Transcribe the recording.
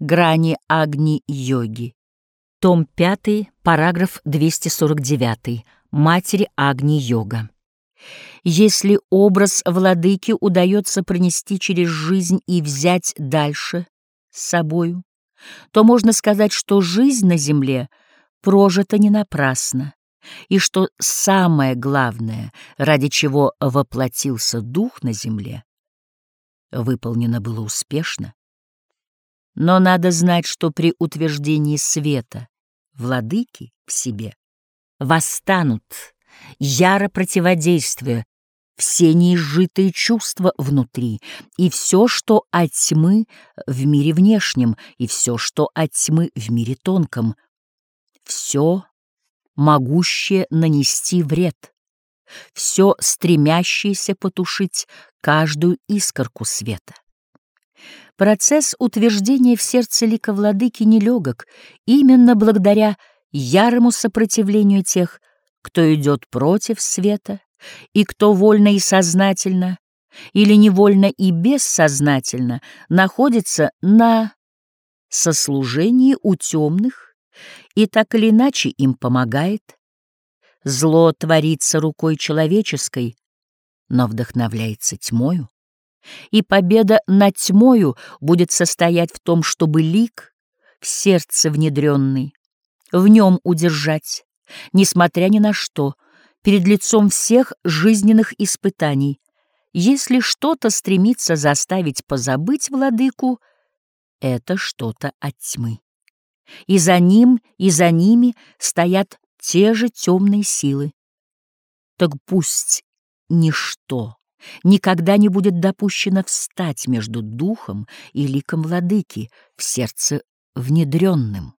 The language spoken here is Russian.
Грани Агни-йоги. Том 5, параграф 249. Матери Агни-йога. Если образ владыки удается пронести через жизнь и взять дальше с собою, то можно сказать, что жизнь на земле прожита не напрасно, и что самое главное, ради чего воплотился дух на земле, выполнено было успешно. Но надо знать, что при утверждении света владыки в себе восстанут, яро противодействуя все неизжитые чувства внутри, и все, что от тьмы в мире внешнем, и все, что от тьмы в мире тонком, все могущее нанести вред, все стремящееся потушить каждую искорку света. Процесс утверждения в сердце лика владыки нелегок именно благодаря ярому сопротивлению тех, кто идет против света, и кто вольно и сознательно, или невольно и бессознательно находится на сослужении у темных и так или иначе им помогает. Зло творится рукой человеческой, но вдохновляется тьмою и победа над тьмою будет состоять в том, чтобы лик в сердце внедренный, в нем удержать, несмотря ни на что, перед лицом всех жизненных испытаний. Если что-то стремится заставить позабыть владыку, это что-то от тьмы. И за ним, и за ними стоят те же темные силы. Так пусть ничто никогда не будет допущено встать между духом и ликом владыки в сердце внедренным.